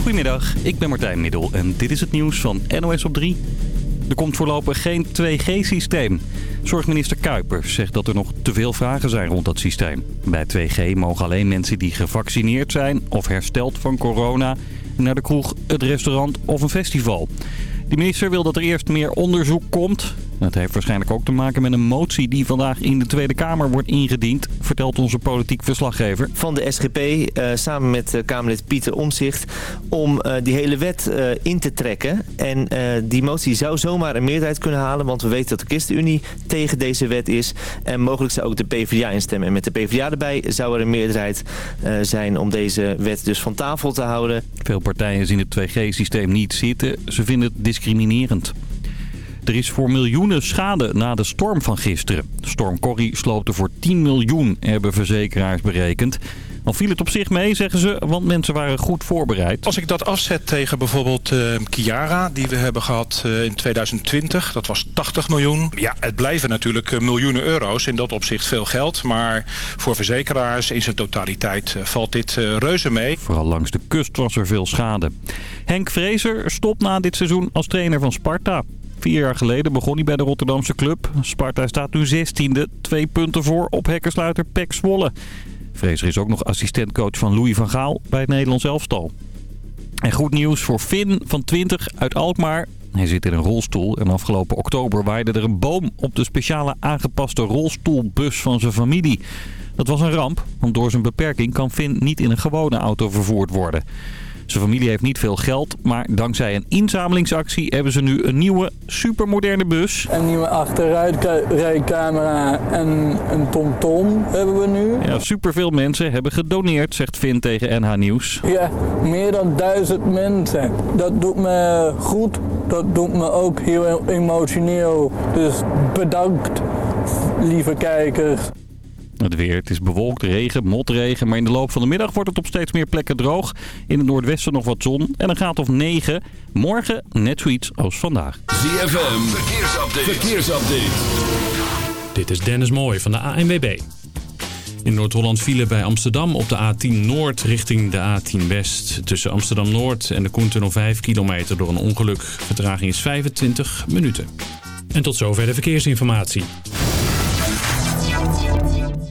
Goedemiddag, ik ben Martijn Middel en dit is het nieuws van NOS op 3. Er komt voorlopig geen 2G-systeem. Zorgminister Kuipers zegt dat er nog te veel vragen zijn rond dat systeem. Bij 2G mogen alleen mensen die gevaccineerd zijn of hersteld van corona... naar de kroeg, het restaurant of een festival. De minister wil dat er eerst meer onderzoek komt. Dat heeft waarschijnlijk ook te maken met een motie die vandaag in de Tweede Kamer wordt ingediend, vertelt onze politiek verslaggever. Van de SGP, uh, samen met uh, Kamerlid Pieter Omzicht, om uh, die hele wet in te trekken. En die motie zou zomaar een meerderheid kunnen halen, want we weten dat de ChristenUnie tegen deze wet is. En mogelijk zou ook de PvdA instemmen. En met de PvdA erbij zou er een meerderheid zijn om deze wet dus van tafel te houden. Veel partijen zien het 2G-systeem niet zitten. Ze vinden het discriminerend. Er is voor miljoenen schade na de storm van gisteren. Storm Corrie sloopte voor 10 miljoen, hebben verzekeraars berekend. Al viel het op zich mee, zeggen ze, want mensen waren goed voorbereid. Als ik dat afzet tegen bijvoorbeeld uh, Kiara, die we hebben gehad uh, in 2020, dat was 80 miljoen. Ja, het blijven natuurlijk uh, miljoenen euro's, in dat opzicht veel geld. Maar voor verzekeraars in zijn totaliteit valt dit reuze mee. Vooral langs de kust was er veel schade. Henk Vrezer stopt na dit seizoen als trainer van Sparta. Vier jaar geleden begon hij bij de Rotterdamse club. Sparta staat nu 16e, twee punten voor op hekkersluiter Pek Zwolle. Vrezer is ook nog assistentcoach van Louis van Gaal bij het Nederlands elftal. En goed nieuws voor Finn van 20 uit Alkmaar. Hij zit in een rolstoel en afgelopen oktober waaide er een boom op de speciale aangepaste rolstoelbus van zijn familie. Dat was een ramp, want door zijn beperking kan Finn niet in een gewone auto vervoerd worden. Zijn familie heeft niet veel geld, maar dankzij een inzamelingsactie hebben ze nu een nieuwe, supermoderne bus. Een nieuwe achteruitrijcamera en een TomTom hebben we nu. Ja, superveel mensen hebben gedoneerd, zegt Finn tegen NH Nieuws. Ja, meer dan duizend mensen. Dat doet me goed, dat doet me ook heel emotioneel. Dus bedankt, lieve kijkers. Het weer, het is bewolkt, regen, motregen, maar in de loop van de middag wordt het op steeds meer plekken droog. In het noordwesten nog wat zon en een graad of 9. Morgen net zoiets als vandaag. ZFM, verkeersupdate. verkeersupdate. Dit is Dennis Mooij van de ANWB. In Noord-Holland vielen bij Amsterdam op de A10 Noord richting de A10 West. Tussen Amsterdam Noord en de Koentunnel 5 kilometer door een ongeluk. Vertraging is 25 minuten. En tot zover de verkeersinformatie.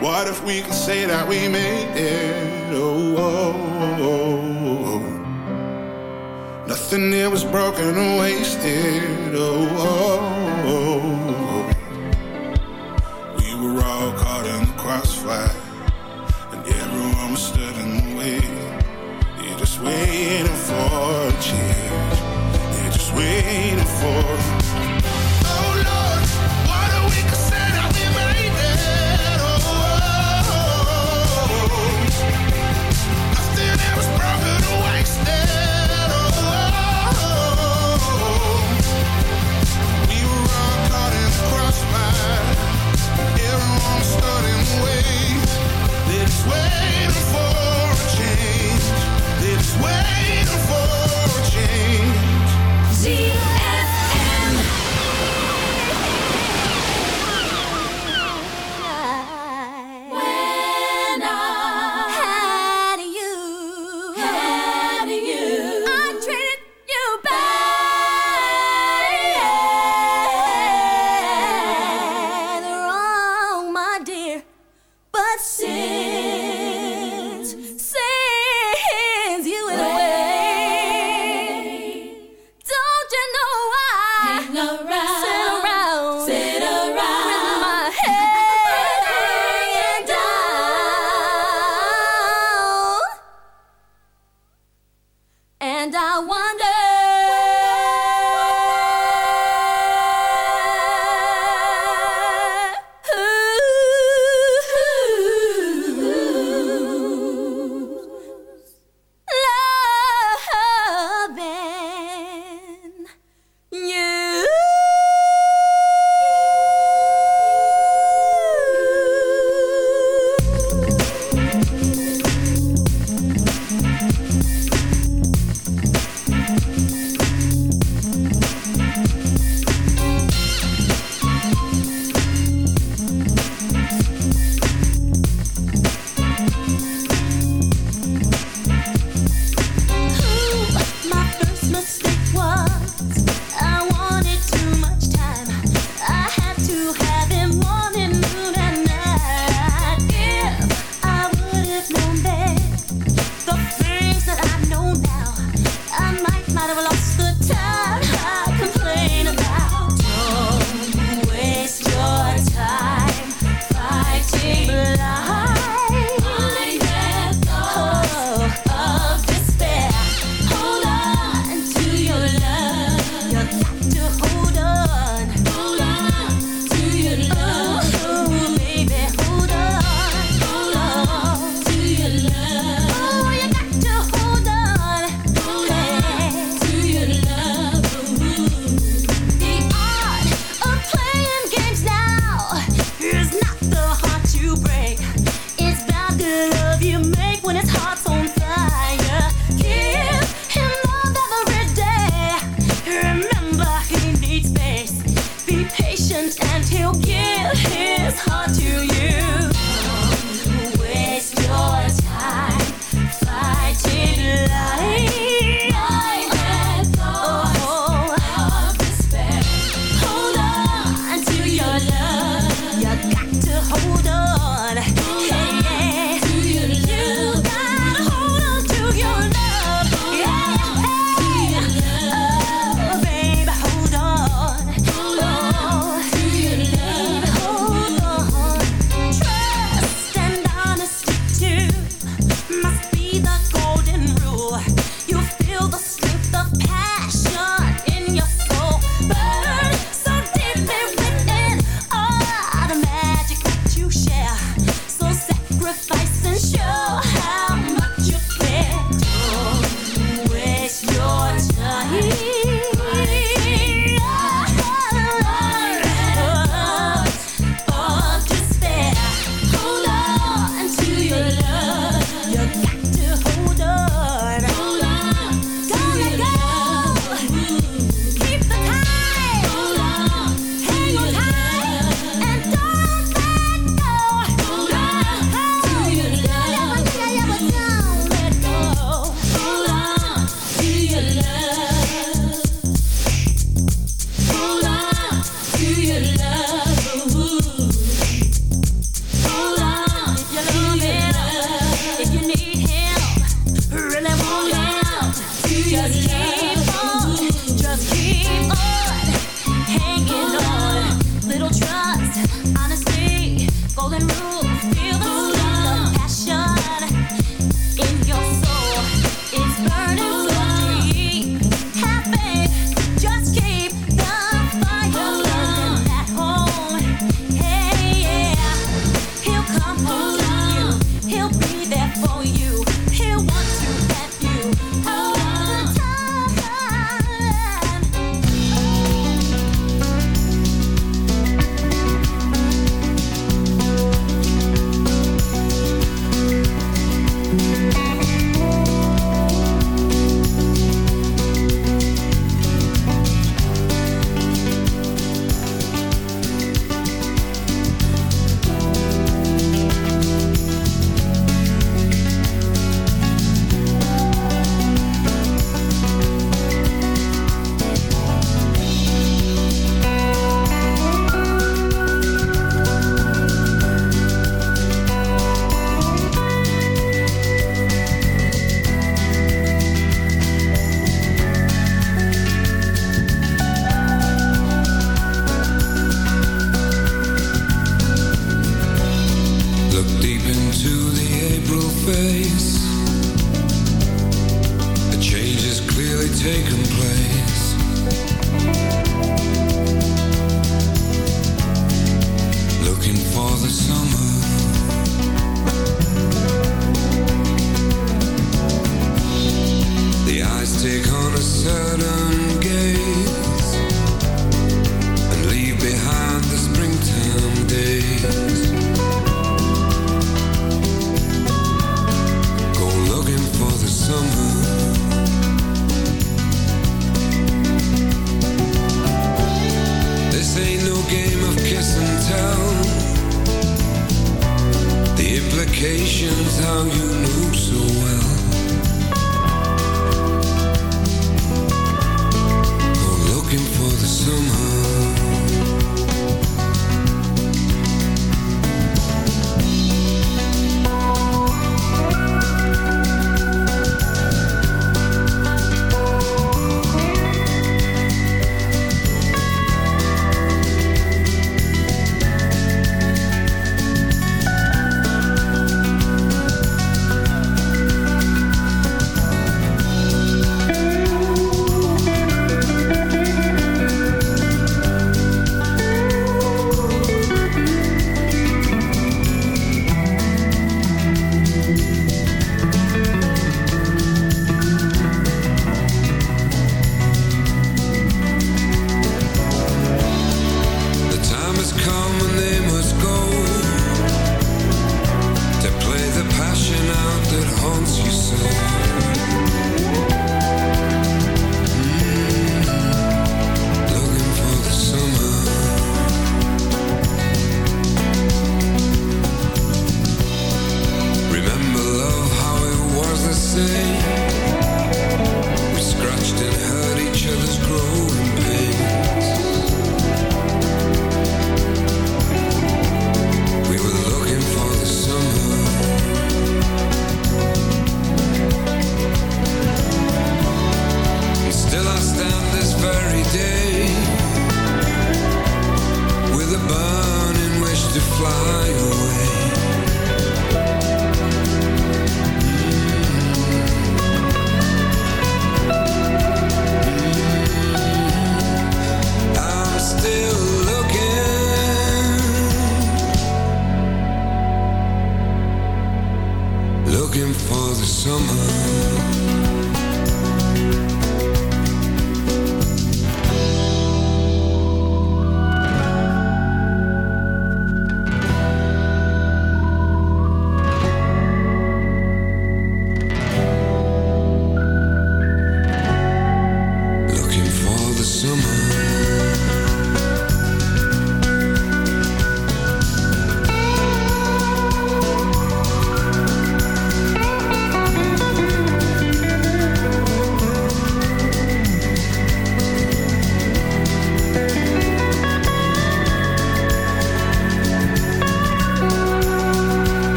What if we could say that we made it? Oh, oh, oh, oh. oh, oh. nothing there was broken or wasted. oh. oh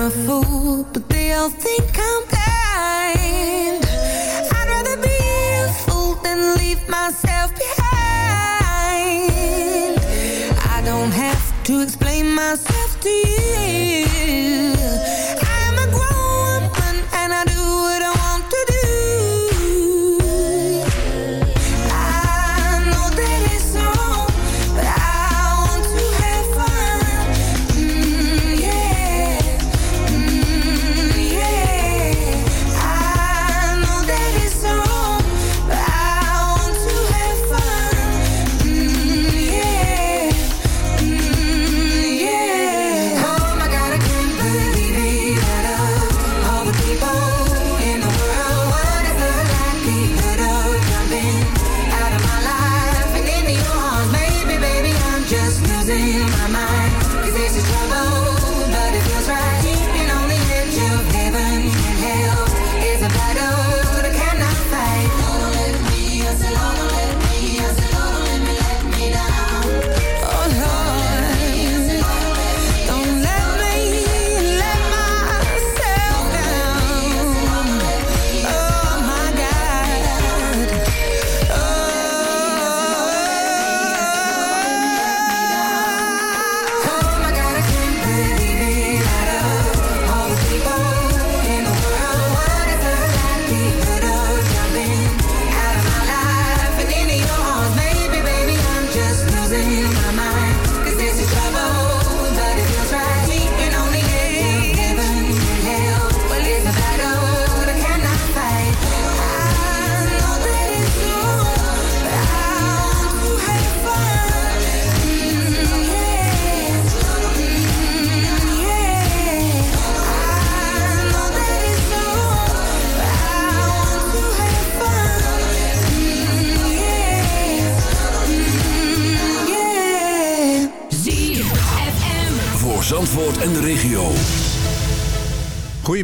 a fool, but they all think I'm blind. I'd rather be a fool than leave myself behind. I don't have to explain myself to you.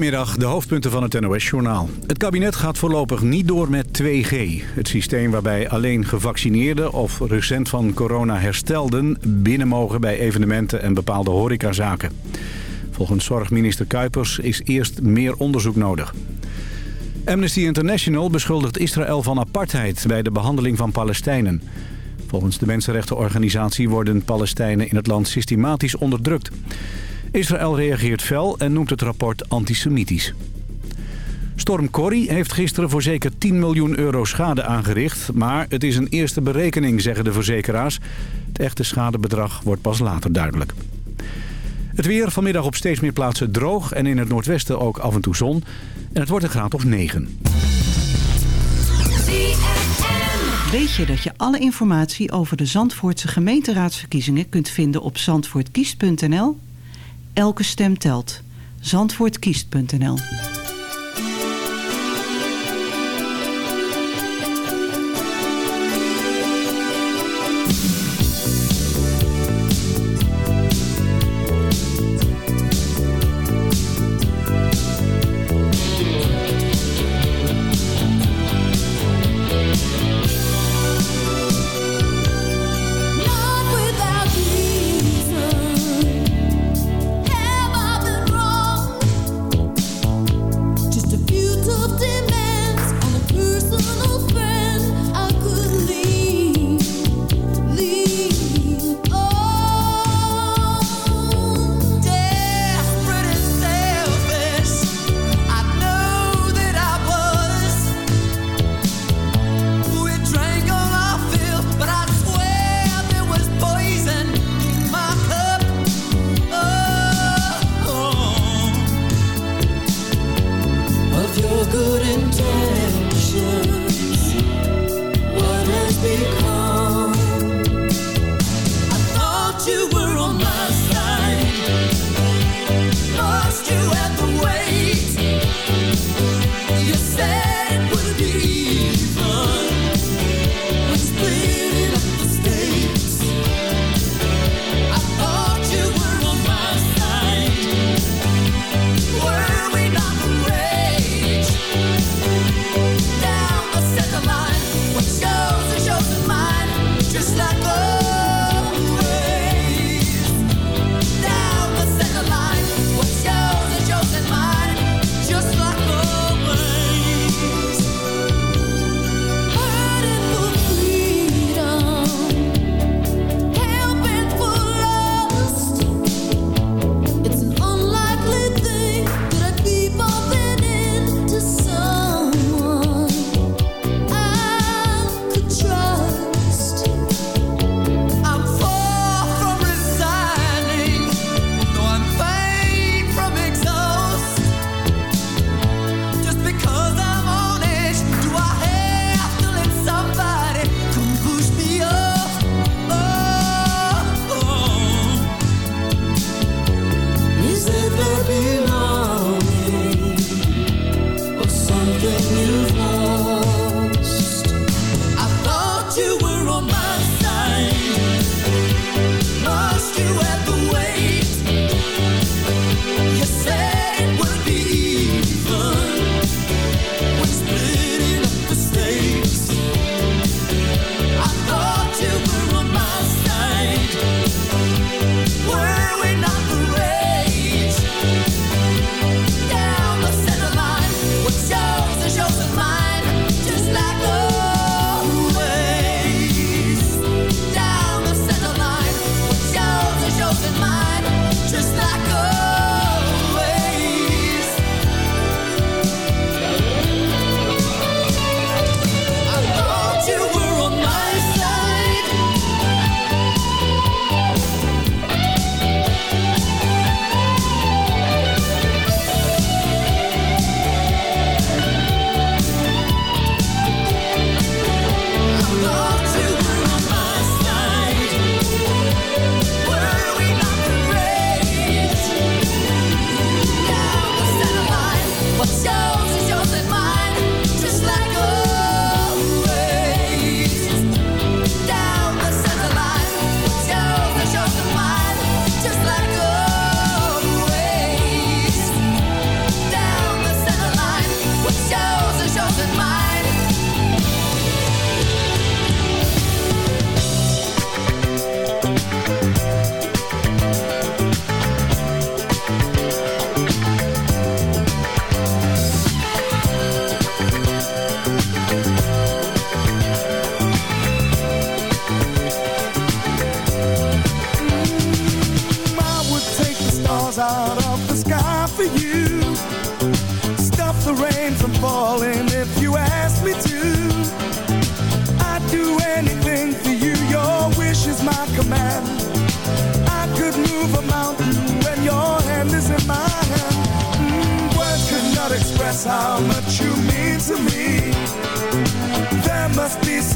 Goedemiddag, de hoofdpunten van het NOS-journaal. Het kabinet gaat voorlopig niet door met 2G. Het systeem waarbij alleen gevaccineerden of recent van corona herstelden... binnen mogen bij evenementen en bepaalde horecazaken. Volgens zorgminister Kuipers is eerst meer onderzoek nodig. Amnesty International beschuldigt Israël van apartheid bij de behandeling van Palestijnen. Volgens de mensenrechtenorganisatie worden Palestijnen in het land systematisch onderdrukt. Israël reageert fel en noemt het rapport antisemitisch. Storm Corrie heeft gisteren voor zeker 10 miljoen euro schade aangericht. Maar het is een eerste berekening, zeggen de verzekeraars. Het echte schadebedrag wordt pas later duidelijk. Het weer vanmiddag op steeds meer plaatsen droog en in het noordwesten ook af en toe zon. En het wordt een graad of 9. Weet je dat je alle informatie over de Zandvoortse gemeenteraadsverkiezingen kunt vinden op zandvoortkiest.nl? Elke stem telt. Zandvoortkiest.nl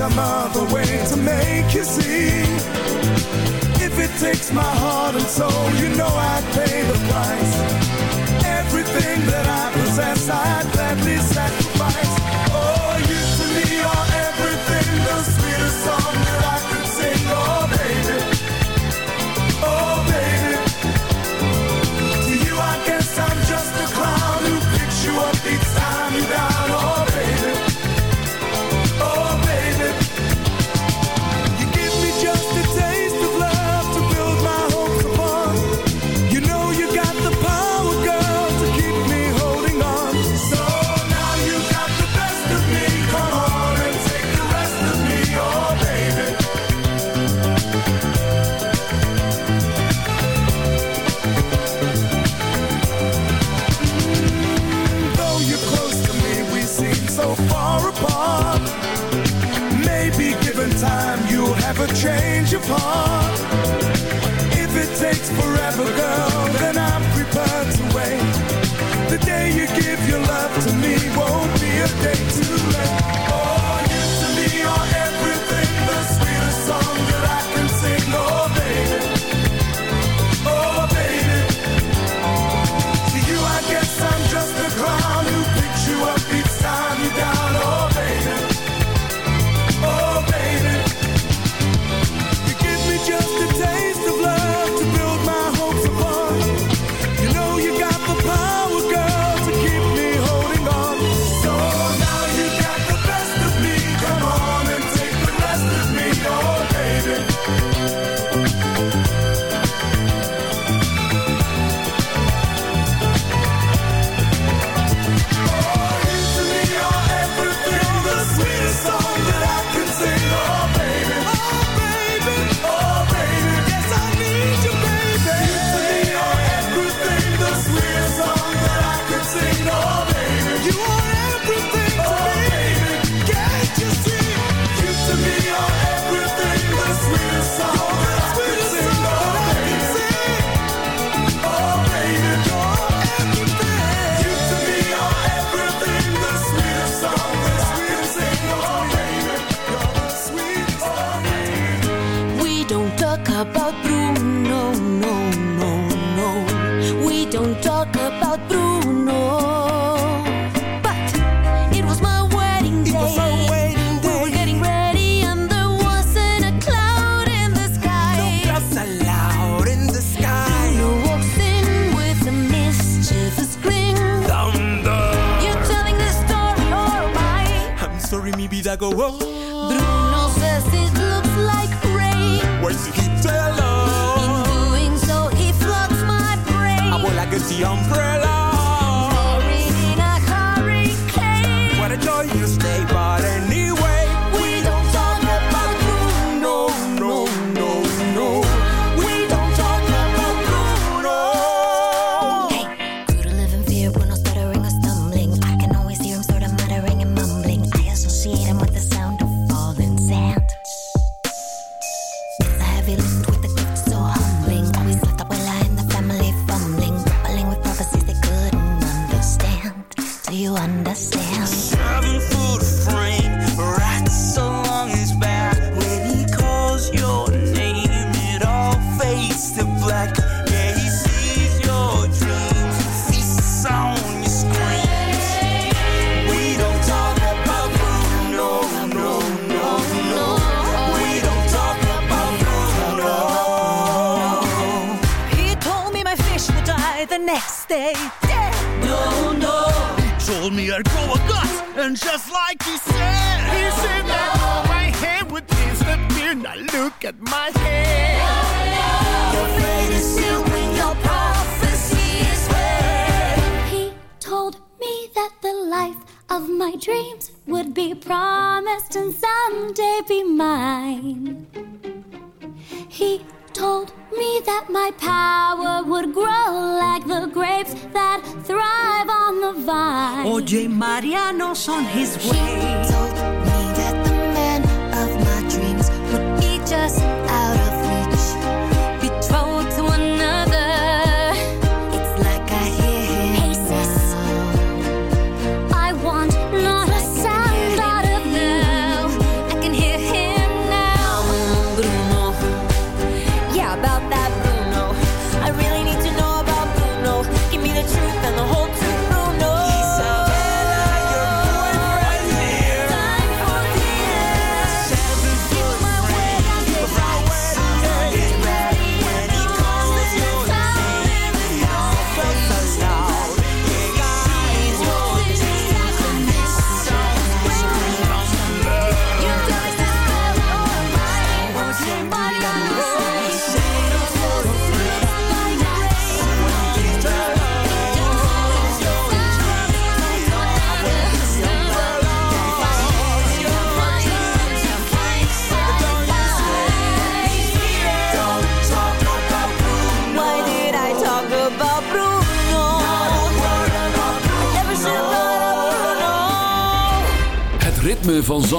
some other way to make you see. If it takes my heart and soul, you know I'd pay the price. Everything that I possess, I'd gladly sacrifice. Oh, you to me are everything, the sweetest song. change your part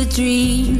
The dream.